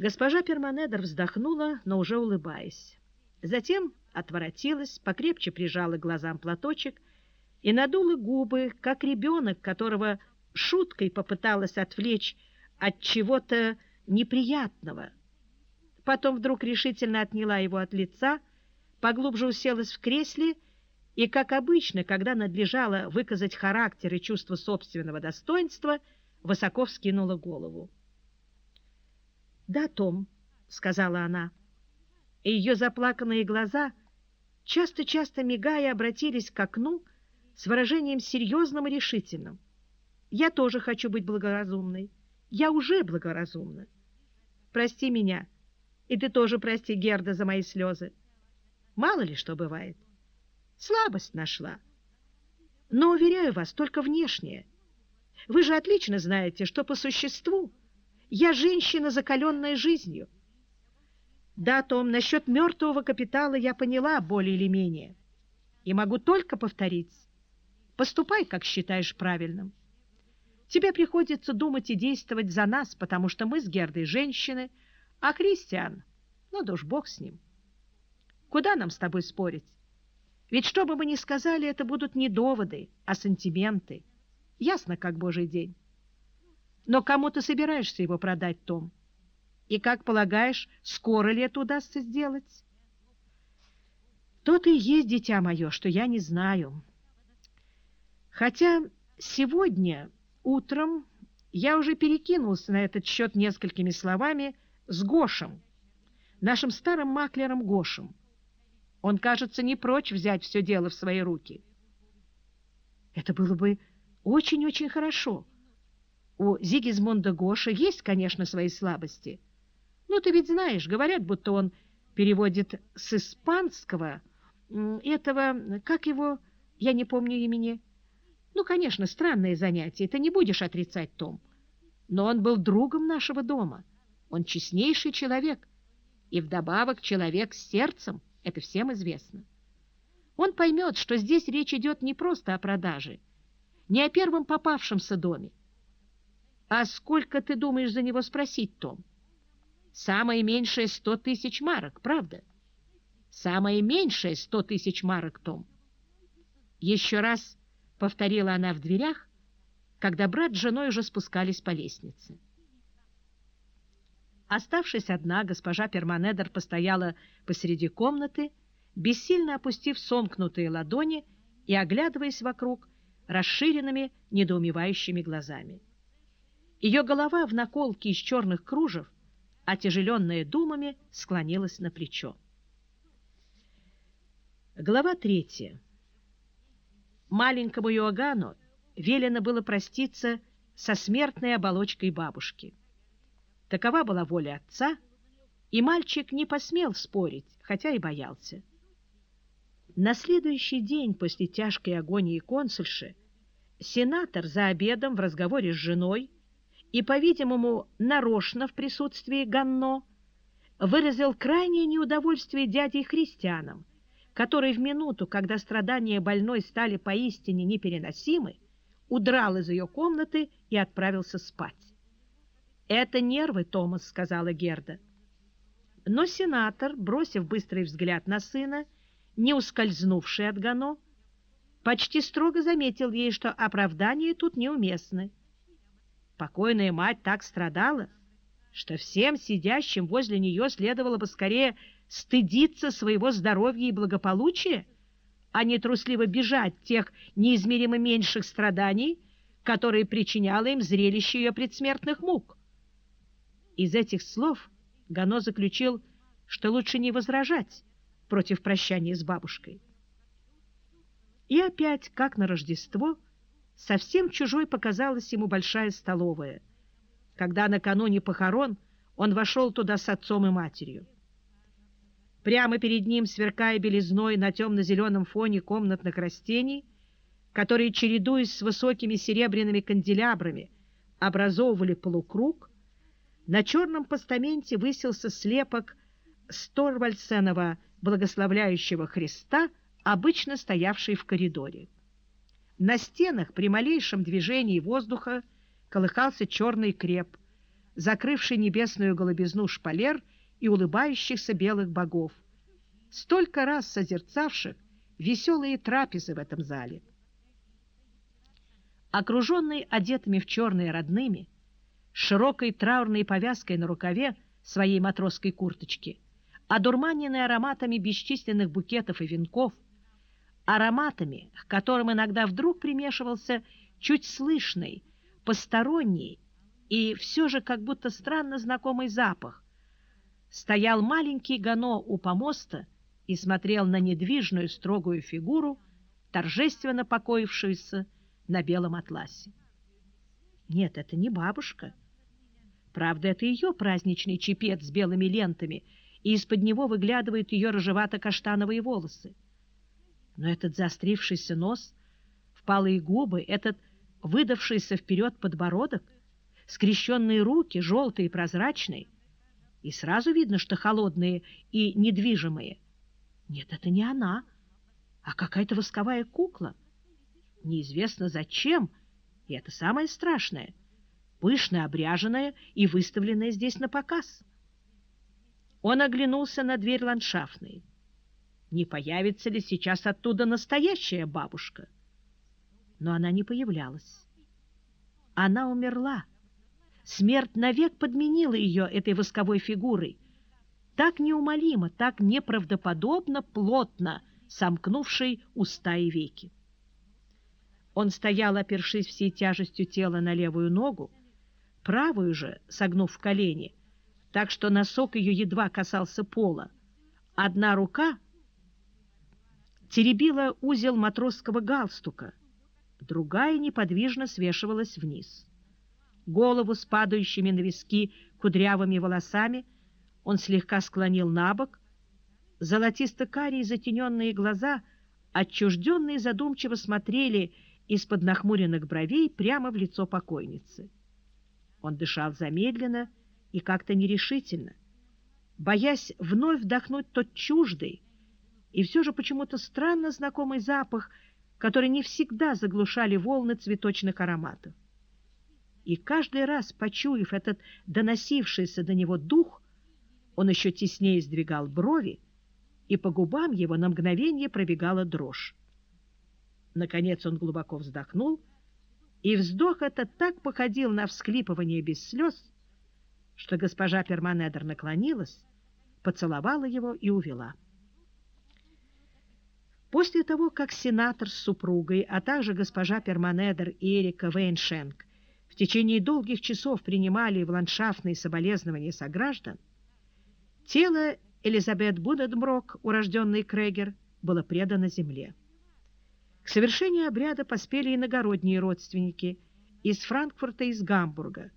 Госпожа Перманедер вздохнула, но уже улыбаясь. Затем отворотилась, покрепче прижала глазам платочек и надула губы, как ребенок, которого шуткой попыталась отвлечь от чего-то неприятного. Потом вдруг решительно отняла его от лица, поглубже уселась в кресле и, как обычно, когда надлежало выказать характер и чувство собственного достоинства, высоко вскинула голову. «Да, Том», — сказала она, и ее заплаканные глаза, часто-часто мигая, обратились к окну с выражением серьезным и решительным. «Я тоже хочу быть благоразумной. Я уже благоразумна. Прости меня, и ты тоже прости Герда за мои слезы. Мало ли что бывает. Слабость нашла. Но, уверяю вас, только внешняя. Вы же отлично знаете, что по существу я женщина, закаленная жизнью. Да, Том, насчет мертвого капитала я поняла более или менее. И могу только повторить. Поступай, как считаешь правильным. Тебе приходится думать и действовать за нас, потому что мы с Гердой женщины, а Кристиан, ну да уж бог с ним. Куда нам с тобой спорить? Ведь что бы мы ни сказали, это будут не доводы, а сантименты. Ясно, как божий день. Но кому ты собираешься его продать, Том? И как полагаешь, скоро ли это удастся сделать? То-то и есть, дитя мое, что я не знаю. Хотя сегодня утром я уже перекинулся на этот счет несколькими словами с Гошем, нашим старым маклером Гошем. Он, кажется, не прочь взять все дело в свои руки. Это было бы очень-очень хорошо. У Зигизмунда Гоша есть, конечно, свои слабости. Но ты ведь знаешь, говорят, будто он переводит с испанского этого, как его, я не помню имени. Ну, конечно, странное занятие, ты не будешь отрицать, Том. Но он был другом нашего дома. Он честнейший человек. И вдобавок человек с сердцем, это всем известно. Он поймет, что здесь речь идет не просто о продаже, не о первом попавшемся доме, «А сколько ты думаешь за него спросить, Том?» «Самое меньшее сто тысяч марок, правда?» «Самое меньшее сто тысяч марок, Том!» Еще раз повторила она в дверях, когда брат с женой уже спускались по лестнице. Оставшись одна, госпожа Перманедер постояла посреди комнаты, бессильно опустив сомкнутые ладони и оглядываясь вокруг расширенными, недоумевающими глазами. Ее голова в наколке из черных кружев, отяжеленная думами, склонилась на плечо. Глава третья. Маленькому Иоганну велено было проститься со смертной оболочкой бабушки. Такова была воля отца, и мальчик не посмел спорить, хотя и боялся. На следующий день после тяжкой агонии консульши сенатор за обедом в разговоре с женой и, по-видимому, нарочно в присутствии Ганно, выразил крайнее неудовольствие дяде Христианам, который в минуту, когда страдания больной стали поистине непереносимы, удрал из ее комнаты и отправился спать. «Это нервы, Томас», — сказала Герда. Но сенатор, бросив быстрый взгляд на сына, не ускользнувший от Гано, почти строго заметил ей, что оправдания тут неуместны. Покойная мать так страдала, что всем сидящим возле нее следовало бы скорее стыдиться своего здоровья и благополучия, а не трусливо бежать тех неизмеримо меньших страданий, которые причиняло им зрелище ее предсмертных мук. Из этих слов Гано заключил, что лучше не возражать против прощания с бабушкой. И опять, как на Рождество, совсем чужой показалась ему большая столовая, когда накануне похорон он вошел туда с отцом и матерью. Прямо перед ним, сверкая белизной на темно-зеленом фоне комнатных растений, которые, чередуясь с высокими серебряными канделябрами, образовывали полукруг, на черном постаменте высился слепок Сторвальсенова благословляющего Христа, обычно стоявший в коридоре. На стенах при малейшем движении воздуха колыхался черный креп, закрывший небесную голубизну шпалер и улыбающихся белых богов, столько раз созерцавших веселые трапезы в этом зале. Окруженный одетыми в черные родными, широкой траурной повязкой на рукаве своей матросской курточки, одурманенный ароматами бесчисленных букетов и венков, ароматами, к которым иногда вдруг примешивался чуть слышный, посторонний и все же как будто странно знакомый запах, стоял маленький Гано у помоста и смотрел на недвижную строгую фигуру, торжественно покоившуюся на белом атласе. Нет, это не бабушка. Правда, это ее праздничный чепец с белыми лентами, и из-под него выглядывают ее рыжевато-каштановые волосы. Но этот заострившийся нос, впалые губы, этот выдавшийся вперед подбородок, скрещенные руки, желтые и прозрачные, и сразу видно, что холодные и недвижимые. Нет, это не она, а какая-то восковая кукла. Неизвестно зачем, и это самое страшное, пышно обряженная и выставленная здесь на показ. Он оглянулся на дверь ландшафтной. Не появится ли сейчас оттуда настоящая бабушка? Но она не появлялась. Она умерла. Смерть навек подменила ее этой восковой фигурой, так неумолимо, так неправдоподобно плотно сомкнувшей уста и веки. Он стоял, опершись всей тяжестью тела на левую ногу, правую же согнув в колени, так что носок ее едва касался пола. Одна рука теребила узел матросского галстука, другая неподвижно свешивалась вниз. Голову с падающими на виски кудрявыми волосами он слегка склонил на бок, золотисто-карие затененные глаза отчужденно и задумчиво смотрели из-под нахмуренных бровей прямо в лицо покойницы. Он дышал замедленно и как-то нерешительно, боясь вновь вдохнуть тот чуждый и все же почему-то странно знакомый запах, который не всегда заглушали волны цветочных ароматов. И каждый раз, почуяв этот доносившийся до него дух, он еще теснее сдвигал брови, и по губам его на мгновение пробегала дрожь. Наконец он глубоко вздохнул, и вздох этот так походил на всхлипывание без слез, что госпожа Перманедер наклонилась, поцеловала его и увела. После того, как сенатор с супругой, а также госпожа Перманедер и Эрика Вейншенк в течение долгих часов принимали в ландшафтные соболезнования сограждан, тело Элизабет Буденброк, урожденный Крегер, было предано земле. К совершению обряда поспели иногородние родственники из Франкфурта и из Гамбурга,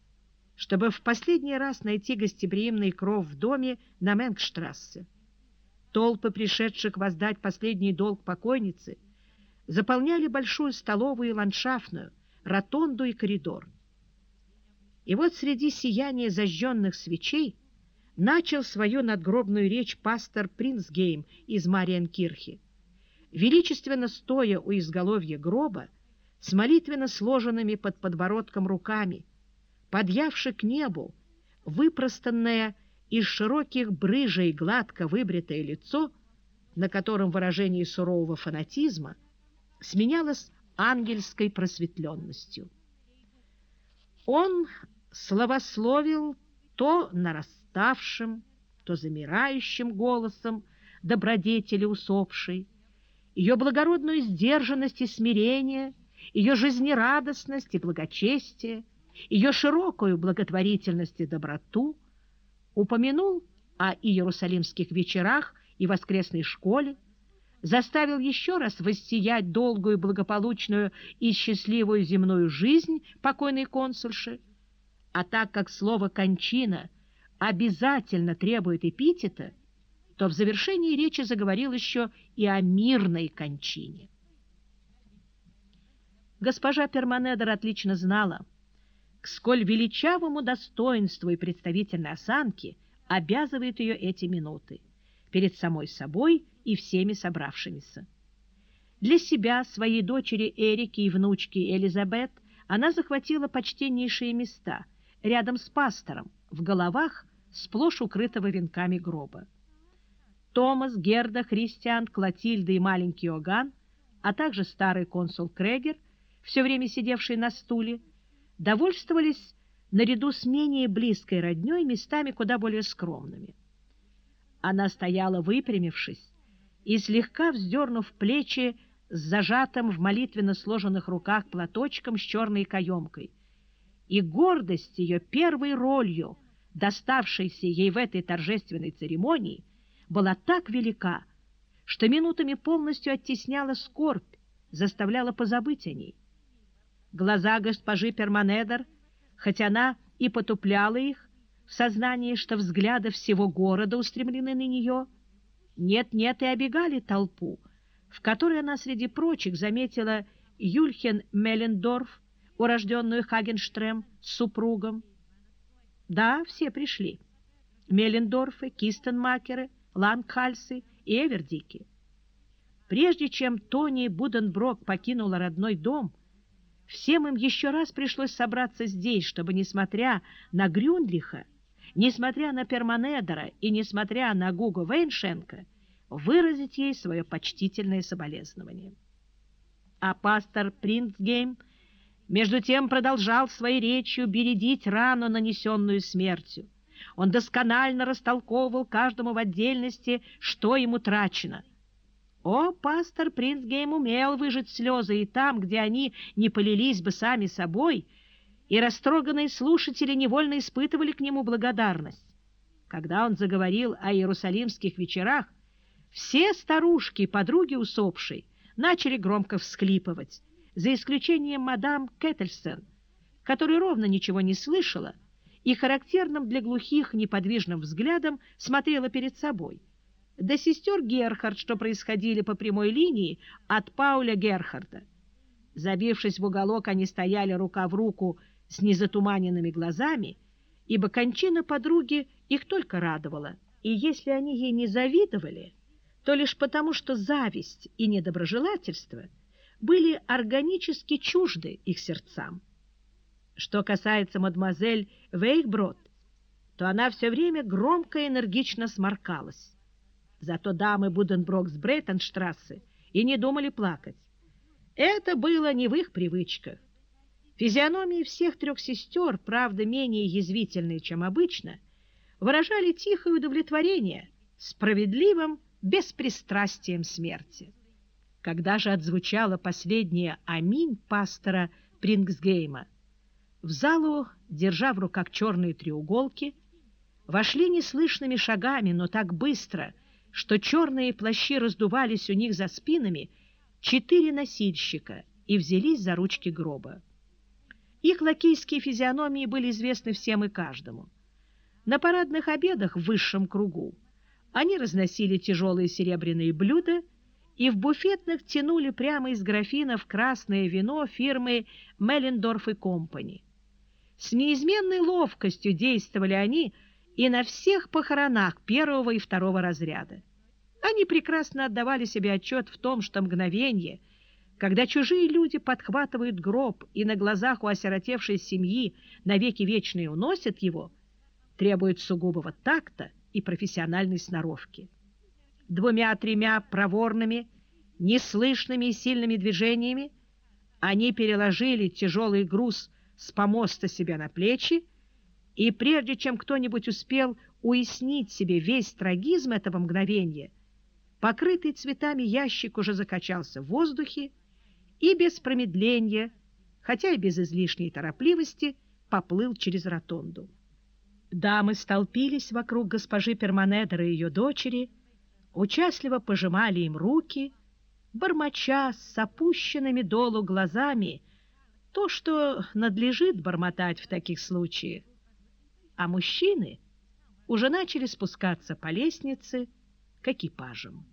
чтобы в последний раз найти гостеприимный кров в доме на Менгштрассе. Толпы, пришедших воздать последний долг покойницы, заполняли большую столовую и ландшафтную, ротонду и коридор. И вот среди сияния зажженных свечей начал свою надгробную речь пастор Принцгейм из Мариенкирхи величественно стоя у изголовья гроба, с молитвенно сложенными под подбородком руками, подъявши к небу, выпростанное из широких брыжей гладко выбритое лицо, на котором выражение сурового фанатизма сменялось ангельской просветленностью. Он словословил то нараставшим, то замирающим голосом добродетели усопшей, ее благородную сдержанность и смирение, ее жизнерадостность и благочестие, ее широкую благотворительность и доброту, упомянул о иерусалимских вечерах и воскресной школе, заставил еще раз воссиять долгую, благополучную и счастливую земную жизнь покойной консульши, а так как слово «кончина» обязательно требует эпитета, то в завершении речи заговорил еще и о мирной кончине. Госпожа Перманедер отлично знала, к сколь величавому достоинству и представительной осанке обязывает ее эти минуты перед самой собой и всеми собравшимися. Для себя, своей дочери Эрике и внучки Элизабет она захватила почтеннейшие места рядом с пастором, в головах, сплошь укрытого венками гроба. Томас, Герда, Христиан, Клотильда и маленький Оган, а также старый консул Крегер, все время сидевший на стуле, довольствовались наряду с менее близкой родней местами куда более скромными. Она стояла выпрямившись и, слегка вздернув плечи, с зажатым в молитвенно сложенных руках платочком с черной каемкой. И гордость ее первой ролью, доставшейся ей в этой торжественной церемонии, была так велика, что минутами полностью оттесняла скорбь, заставляла позабыть о ней. Глаза госпожи Перманедер, хоть она и потупляла их, в сознании, что взгляды всего города устремлены на нее, нет-нет и обегали толпу, в которой она среди прочих заметила Юльхен Меллендорф, урожденную Хагенштрем, с супругом. Да, все пришли. Меллендорфы, Кистенмакеры, Лангхальсы и Эвердики. Прежде чем Тони Буденброк покинула родной дом, всем им еще раз пришлось собраться здесь, чтобы, несмотря на Грюндлиха, несмотря на Перманедера и несмотря на Гуго Вейншенка, выразить ей свое почтительное соболезнование. А пастор Принцгейм между тем продолжал своей речью бередить рану, нанесенную смертью. Он досконально растолковывал каждому в отдельности, что ему трачено. О, пастор Принцгейм умел выжать слезы и там, где они не полились бы сами собой, и растроганные слушатели невольно испытывали к нему благодарность. Когда он заговорил о иерусалимских вечерах, все старушки, подруги усопшей, начали громко всклипывать, за исключением мадам Кеттельсен, которая ровно ничего не слышала и характерным для глухих неподвижным взглядом смотрела перед собой. До сестер Герхард, что происходили по прямой линии от Пауля Герхарда. Забившись в уголок, они стояли рука в руку с незатуманенными глазами, ибо кончина подруги их только радовала, и если они ей не завидовали то лишь потому, что зависть и недоброжелательство были органически чужды их сердцам. Что касается мадемуазель Вейхброд, то она все время громко и энергично сморкалась. Зато дамы Буденброк с Брейтенштрассе и не думали плакать. Это было не в их привычках. Физиономии всех трех сестер, правда, менее язвительные, чем обычно, выражали тихое удовлетворение справедливым беспристрастием смерти. Когда же отзвучало последнее «Аминь» пастора Прингсгейма, в залу, держа в руках черные треуголки, вошли неслышными шагами, но так быстро, что черные плащи раздувались у них за спинами, четыре носильщика и взялись за ручки гроба. Их лакейские физиономии были известны всем и каждому. На парадных обедах в высшем кругу они разносили тяжелые серебряные блюда и в буфетных тянули прямо из графинов красное вино фирмы Меллендорф и Компани. С неизменной ловкостью действовали они и на всех похоронах первого и второго разряда. Они прекрасно отдавали себе отчет в том, что мгновение, когда чужие люди подхватывают гроб и на глазах у осиротевшей семьи навеки вечные уносят его, требует сугубого такта, и профессиональной сноровки. Двумя-тремя проворными, неслышными и сильными движениями они переложили тяжелый груз с помоста себе на плечи, и прежде чем кто-нибудь успел уяснить себе весь трагизм этого мгновения, покрытый цветами ящик уже закачался в воздухе и без промедления, хотя и без излишней торопливости, поплыл через ротонду. Дамы столпились вокруг госпожи Перманедера и ее дочери, участливо пожимали им руки, бормоча с опущенными долу глазами то, что надлежит бормотать в таких случаях. А мужчины уже начали спускаться по лестнице к экипажам.